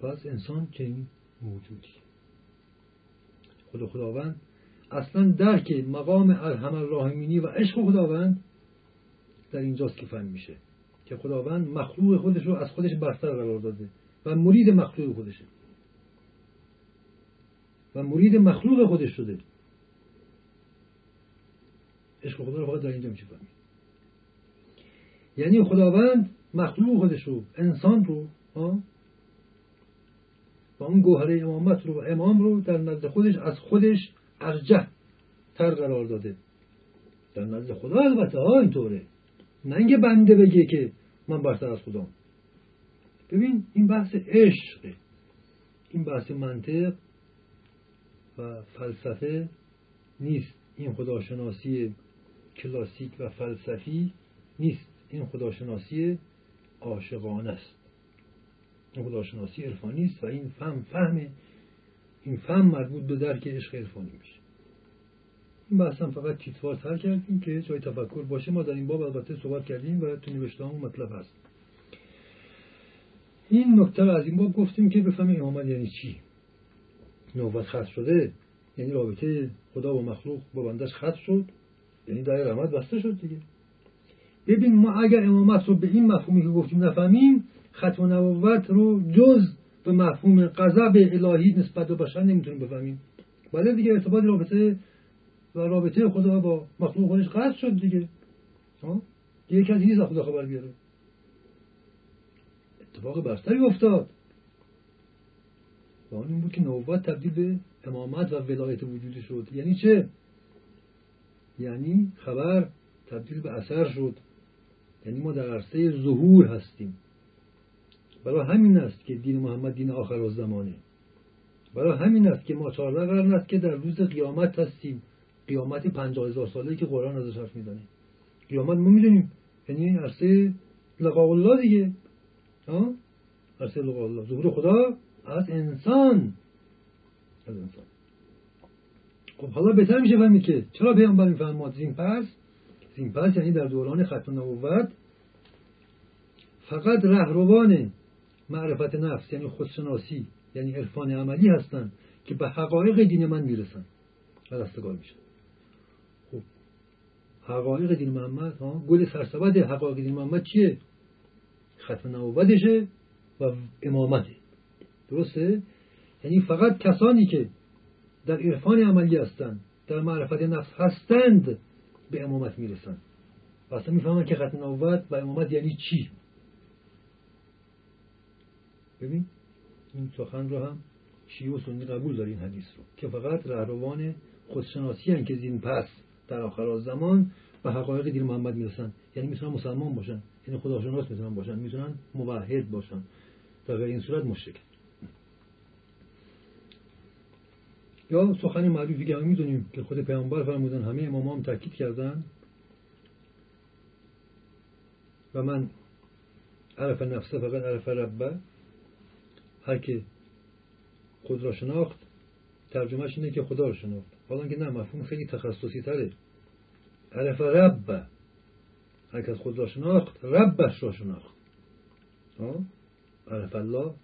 پس انسان چنین موجودی. خدا خداوند. اصلا درک مقام ارحم الراحمینی و عشق خداوند در اینجاست که فهم میشه. که خداوند مخلوق خودش رو از خودش برتر قرار داده و مرید مخلوق خودشه. و مرید مخلوق خودش شده. عشق خدا رو فقط در اینجا میشه فهمید. یعنی خداوند مخلوق خودش رو انسان رو اون گوهره امامت رو و امام رو در نزد خودش از خودش ارجه تر قرار داده. در نزد خدا البته ها اینطوره. اینکه بنده بگه که من برتر از خدا ببین این بحث عشقه. این بحث منطق و فلسفه نیست. این خداشناسی کلاسیک و فلسفی نیست. این خداشناسی عاشقانه است. خداشناسی عرفانی است و این فهم فهم این فهم مربوط به درک عشق عرفانی میشه. این بحث هم فقط تیتوار تر کردیم که جای تفکر باشه. ما در این باب البته صحبت کردیم و تو نوشته مطلب هست. این نکته از این باب گفتیم که بفهم امامت یعنی چی. نوبت خط شده یعنی رابطه خدا و مخلوق با بندش خط شد یعنی در رحمت بسته شد دیگه. ببین ما اگر امامت رو به این مفهومی که گفتیم نفهمیم ختم نبوت رو جز به مفهوم غضب الهی نسبت به بشر نمی‌تونیم بفهمیم. بله دیگه ارتباط رابطه و رابطه خدا با مخلوق خودش قطع شد دیگه. دیگه کسی نیست خدا خبر بیاره. اتفاق برتری افتاد. و این بود که نبوت تبدیل به امامت و ولایت وجودی شد. یعنی چه؟ یعنی خبر تبدیل به اثر شد. یعنی ما در عرصه ظهور هستیم. برای همین است که دین محمد دین آخر و زمانه. برای همین است که ما چهارده قرن است که در روز قیامت هستیم. قیامت پنجاه هزار ساله که قرآن ازش حرف می‌زنه. قیامت ما می‌دونیم. یعنی عرصه لقاء الله دیگه. ها؟ عرصه لقاء الله. ظهور خدا از انسان. از انسان. خب حالا بهتر میشه فهمید که چرا پیامبر میفرماد زین پس؟ زین پس یعنی در دوران ختم نبوت فقط رهروان معرفت نفس یعنی خودشناسی یعنی عرفان عملی هستند که به حقایق دین من می‌رسن. و دستگار میشن. خب حقایق دین محمد ها گل سرسبد حقایق دین محمد چیه؟ ختم نبوتشه و امامته. درسته؟ یعنی فقط کسانی که در عرفان عملی هستند در معرفت نفس هستند به امامت می‌رسند و اصلا می‌فهمن که ختم نبوت و امامت یعنی چی؟ ببین این سخن رو هم شیعه و سنی قبول داره این حدیث رو. که فقط رهروان خودشناسی هن که زین پس در آخر زمان به حقایق دین محمد می‌رسن یعنی می‌تونن مسلمان باشن یعنی خداشناس می‌تونن باشن می‌تونن موحد باشن. در غیر این صورت مشرک. یا سخن معروفی که می‌دونیم که خود پیامبر فرمودن همه امام هم تاکید کردن. و من عرف نفسه فقط عرف ربه هر که خود را شناخت ترجمهش اینه که خدا را شناخت. حالا که نه مفهوم خیلی تخصصی تره. عرف رب. هر کس خود را شناخت ربش را شناخت. عرف الله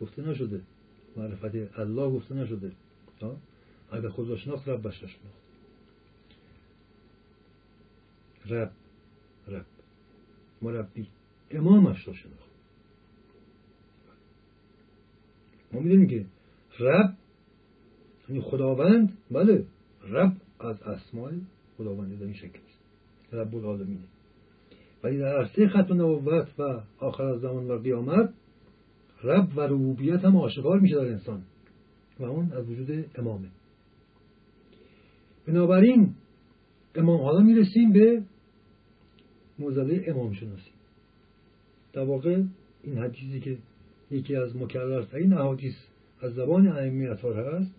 گفته نشده. معرفت الله گفته نشده. اگر خود را شناخت ربش را شناخت. رب. رب. مربی. امامش را شناخت. ما می‌دونیم که رب یعنی خداوند بله رب از اسماء خداوند در این شکل است. رب العالمینه ولی در عرصه ختم نبوت و آخر از زمان و قیامت رب و ربوبیت هم آشکار میشه در انسان و اون از وجود امامه. بنابراین امام حالا می‌رسیم به موزله امام شناسی در واقع این حدیثی که یکی از مکررترین احادیث از زبان ائمه اطهار هست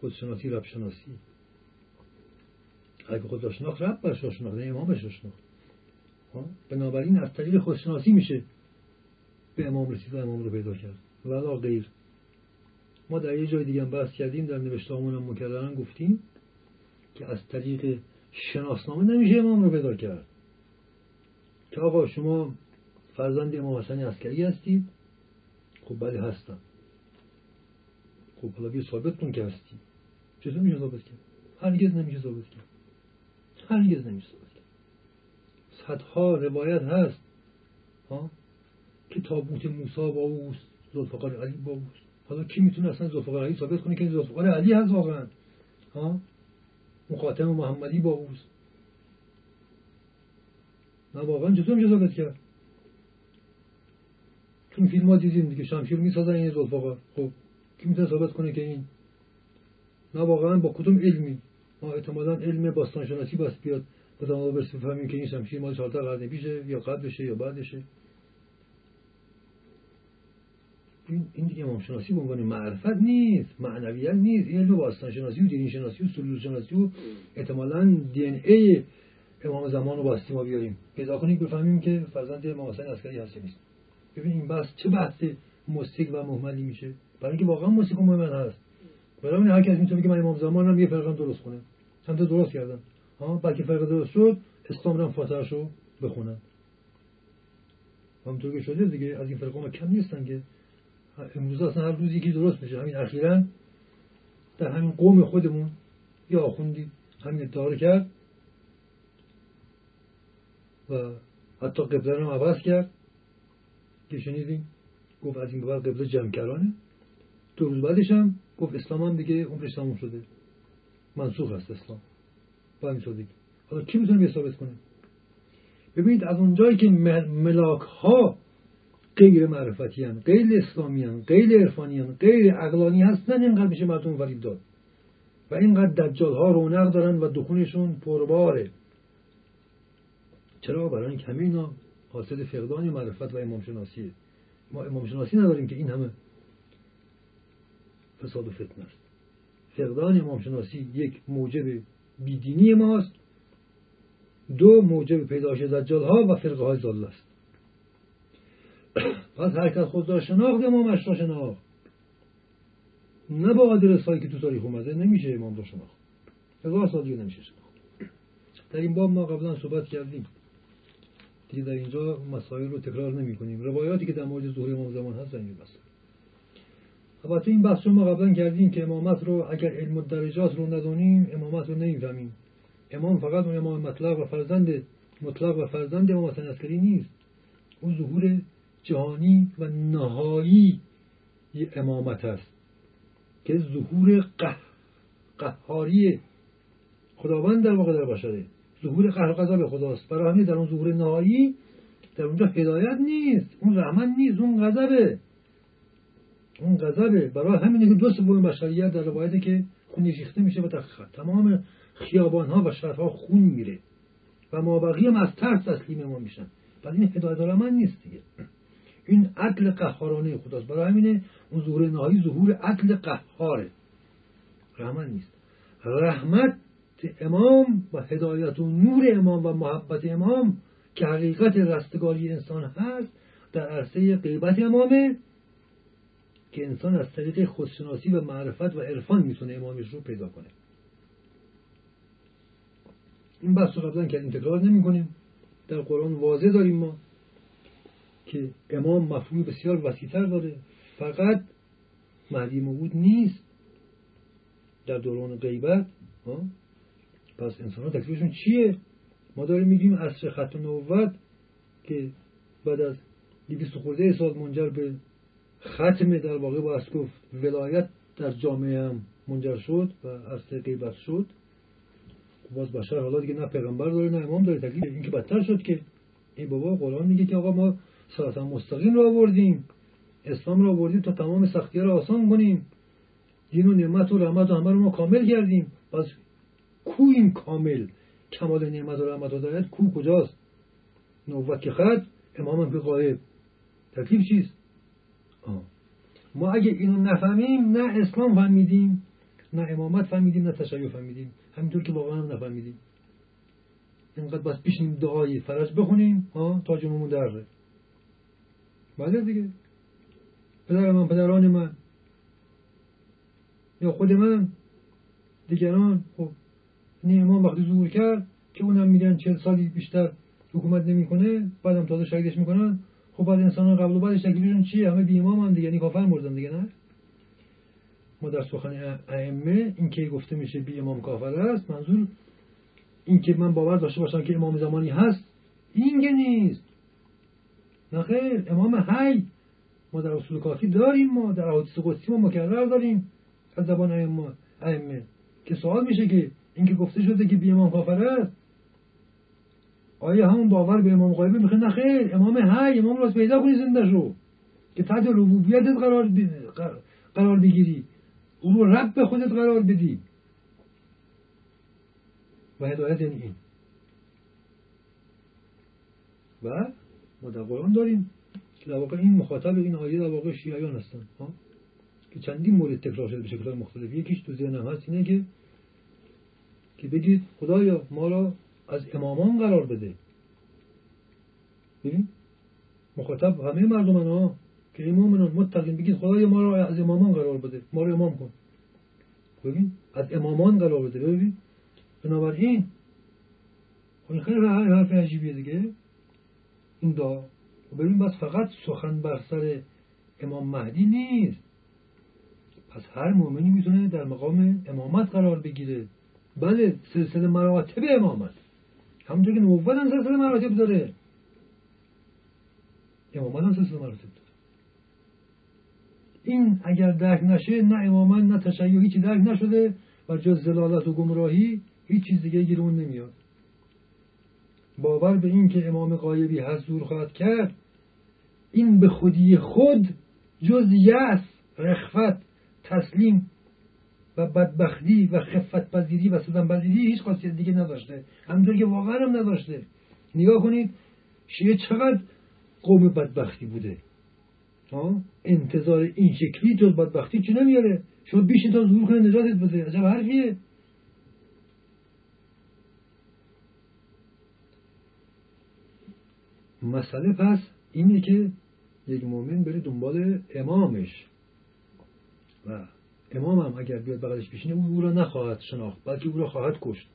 خودشناسی رب شناسی اگه خود را شناخت رب برش را شناخت نه امامش را شناخت بنابراین از طریق خودشناسی میشه به امام رسید و امام رو پیدا کرد. ولا غیر. ما در یه جای دیگه هم بحث کردیم در نوشتامون هم مکررن گفتیم که از طریق شناسنامه نمیشه امام رو پیدا کرد. که آقا شما فرزند امام حسن عسکری هستید؟ خب بله هستم. خب حالا بیا ثابت کن که هستی چطور میشه ثابت کرد؟ هرگز نمیشه ثابت کرد. هرگز نمیشه ثابت کرد. صدها روایت هست ها؟ که تابوت موسی با اوست ذوالفقار علی با اوست. حالا کی می‌تونه اصلا ذوالفقار علی ثابت کنه که ذوالفقار علی هست واقعا؟ ها؟ مخاطم محمدی با اوست. نه واقعا چطور میشه ثابت کرد؟ چون فیلم ها دیدیم دیگه شمشیر می‌سازن این ذوالفقار خب کی می‌تونه ثابت کنه که این؟ نه واقعا با کدوم علمی؟ ما احتمالا علم باستانشناسی بس بیاد به ما برسیم بفهمیم که این شمشیر مال 14 قرن پیشه یا قبلشه یا بعدشه این این دیگه امام شناسی به عنوان معرفت نیست معنویت نیست. این علم باستان شناسی و دین شناسی و سلول شناسی و احتمالا دی ان ای امام زمان رو باستی ما بیاریم. پیدا کنیم بفهمیم که فرزند امام حسین عسکری هست نیست ببین این بحث چه بحث مستیق و مهملی میشه؟ برای اینکه واقعا مستیق و مهمل هست. برای هر کسی می‌تونه که من امام زمانم یه فرقم درست کنه. هم درست کردم ها بلکه فرق درست شد اسلام رو فاتحش رو بخونن. همونطور که شده دیگه از این فرقا کم نیستن که امروز اصلا هر روزی که درست میشه. همین اخیرا در همین قوم خودمون یا آخوندی همین ادعا کرد و حتی قبله رو عوض کرد. که شنیدیم گفت از این بعد قبله جمع دو روز بعدش هم گفت اسلام هم دیگه عمرش تموم شده منسوخ است اسلام با این شده حالا کی می‌تونه ثابت کنه ببینید از اونجایی که ملاک ها غیر معرفتی هن. غیر اسلامی هن. غیر عرفانی هن. غیر عقلانی هستن اینقدر میشه مردم فریب داد و اینقدر دجال ها رونق دارن و دخونشون پرباره چرا برای اینکه اینا حاصل فقدان معرفت و امام شناسیه ما امام شناسی نداریم که این همه فساد و فتنه است فقدان امام شناسی یک موجب بیدینی ماست دو موجب پیداش دجال ها و فرقه های ضال است پس هر خود را شناخت امامش را شناخت نه با آدرس که تو تاریخ اومده نمیشه امام را شناخت هزار سال نمیشه شناخت در این باب ما قبلا صحبت کردیم دیگه در اینجا مسائل رو تکرار نمی کنیم روایاتی که در مورد ظهور امام زمان هست در این مسئله البته این بحث رو ما قبلا کردیم که امامت رو اگر علم درجات رو ندانیم امامت رو نمی‌فهمیم. امام فقط اون امام مطلق و فرزند مطلق و فرزند امام حسن عسکری نیست. اون ظهور جهانی و نهایی امامت است که ظهور قه... قهاری خداوند در واقع در بشره. ظهور قهر غضب خداست. برای همین در اون ظهور نهایی در اونجا هدایت نیست. اون رحمت نیست. اون غضبه. اون غضبه. برای همینه که دو سوم بشریت در روایته که خونی ریخته میشه و تمام خیابان ها و شهرها خون میره. و مابقی هم از ترس تسلیم ما میشن. ولی این هدایت من نیست دیگه. این عدل قهارانه خداست. برای همینه اون ظهور نهایی ظهور عدل قهاره رحمت نیست. رحمت امام و هدایت و نور امام و محبت امام که حقیقت رستگاری انسان هست در عرصه غیبت امامه که انسان از طریق خودشناسی و معرفت و عرفان می‌تونه امامش رو پیدا کنه. این بحث رو قبلا کردیم تکرار نمی کنیم در قرآن واضح داریم ما که امام مفهوم بسیار وسیعتر داره. فقط مهدی موعود نیست. در دوران غیبت پس انسان ها تکلیفشون چیه؟ ما داریم میگیم عصر ختم نووت که بعد از دیویست خورده سال منجر به ختم در واقع با گفت ولایت در جامعه هم منجر شد و عصر غیبت شد. باز بشر حالا دیگه نه پیغمبر داره نه امام داره. تکلیف این که بدتر شد که این بابا قرآن میگه که آقا ما ساعت مستقیم رو آوردیم اسلام رو آوردیم تا تمام سختی رو آسان کنیم. دین و نعمت و رحمت و همه رو ما کامل کردیم. پس کو این کامل؟ کمال نعمت و رحمت و دارد کو کجاست؟ نوبت که خد امام که قایب تکلیف چیست؟ ما اگه اینو نفهمیم نه اسلام فهمیدیم نه امامت فهمیدیم نه تشیع فهمیدیم. همینطور که واقعا هم نفهمیدیم. اینقدر بس پیشیم دعای فرج بخونیم ها تا جنومون دره بله دیگه. پدر من پدران من. یا خود من دیگران خب این امام وقتی ظهور کرد که اونم میگن چهل سالی بیشتر حکومت نمی‌کنه بعدم تازه شهیدش می‌کنن. خب بعد انسان قبل و بعدش تکلیفشون چیه؟ همه بی امام هم دیگه یعنی کافر مردن دیگه نه؟ ما در سخن ائمه این که گفته میشه بی امام کافر است منظور این که من باور داشته باشم که امام زمانی هست این که نیست. نه خیر امام حی ما در اصول کافی داریم ما در حدیث قدسی ما مکرر داریم. از زبان ائمه که سوال میشه که اینکه گفته شده که بی امام کافر است. آیا همون باور به امام غایبی می‌خواد نه خیر. امام حی امام راست پیدا کنی زنده شو که تحت ربوبیتت قرار قرار بگیری. او رو رب به خودت قرار بدی. و هدایت یعنی این. و ما در قرآن داریم که در واقع این مخاطب این آیه در واقع شیعیان هستن ها؟ که چندین مورد تکرار شده به شکل مختلف یکیش تو ذهنم هست اینه که که بگید خدایا ما را از امامان قرار بده. ببین مخاطب همه مردمان ها که امامنان متقین بگید خدایا ما را از امامان قرار بده. ما را امام کن. ببین از امامان قرار بده. ببین بنابراین این خیلی حرف عجیبیه دیگه. این دا ببین بس فقط سخن بر سر امام مهدی نیست. پس هر مؤمنی می‌تونه در مقام امامت قرار بگیره. بله سلسله مراتب امامت. همونطور که نوبت هم سلسله مراتب داره. امامت هم سلسله مراتب داره. این اگر درک نشه نه امامت نه تشیع هیچی درک نشده و جز زلالت و گمراهی هیچ چیز دیگه گیرون نمیاد. باور به این که امام قایبی هست دور خواهد کرد این به خودی خود جز یأس رخفت تسلیم و بدبختی و خفت پذیری و سدن پذیری هیچ خاصیت دیگه نداشته. همونطور که واقعا هم نداشته. نگاه کنید شیعه چقدر قوم بدبختی بوده؟ انتظار این شکلی جز بدبختی چی نمیاره؟ شما بیش تا ظهور کنه نجاتت بده. عجب حرفیه. مسئله پس اینه که یک مؤمن بره دنبال امامش. و امام هم اگر بیاد بغلش بشینه او او را نخواهد شناخت بلکه او را خواهد کشت.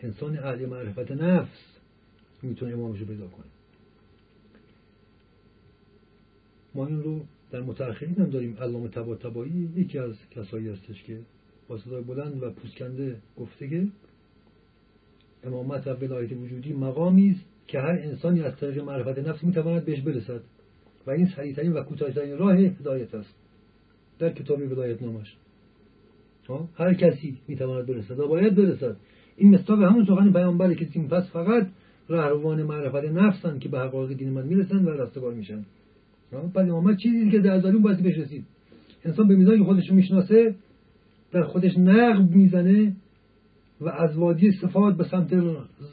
انسان اهل معرفت نفس می‌تونه امامش رو پیدا کنه. ما این رو در متأخرین هم داریم. علامه تبا تبایی یکی از کسایی هستش که با صدای بلند و پوسکنده گفته که امامت و ولایت وجودی مقامی است که هر انسانی از طریق معرفت نفس می‌تواند بهش برسد. و این سریعترین و کوتاهترین راه هدایت است در کتاب ولایت نامش. هر کسی می‌تواند برسد و باید برسد. این مستاق همون سخن پیامبره که این پس فقط رهروان معرفت نفسن که به حقایق دین من می‌رسن و رستگار میشن. بعد امامت چیزی که در ازالی باید بهش رسید انسان به میزانی خودش می‌شناسه در خودش نقب می‌زنه و از وادی صفات به سمت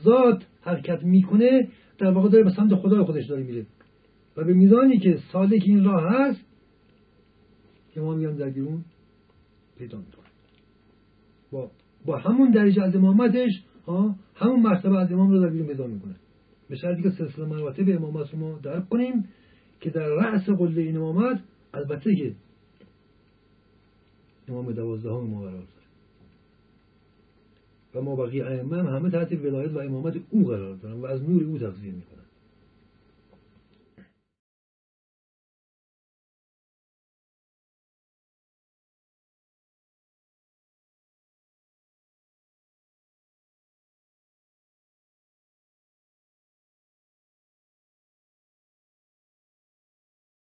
ذات حرکت می‌کنه در واقع داره به سمت خدای خودش داره میره. و به میزانی که سالک این راه هست که ما میگم در بیرون پیدا می‌کنه با با همون درجه از امامتش ها همون مرتبه از امام رو در بیرون پیدا می‌کنه. به شرطی که سلسله مراتب امامت رو ما درک کنیم که در رأس قله این امامت البته که امام دوازده ما قرار داره. و ما بقیه ائمه همه تحت ولایت و امامت او قرار دارن و از نور او تغذیه می‌کنن.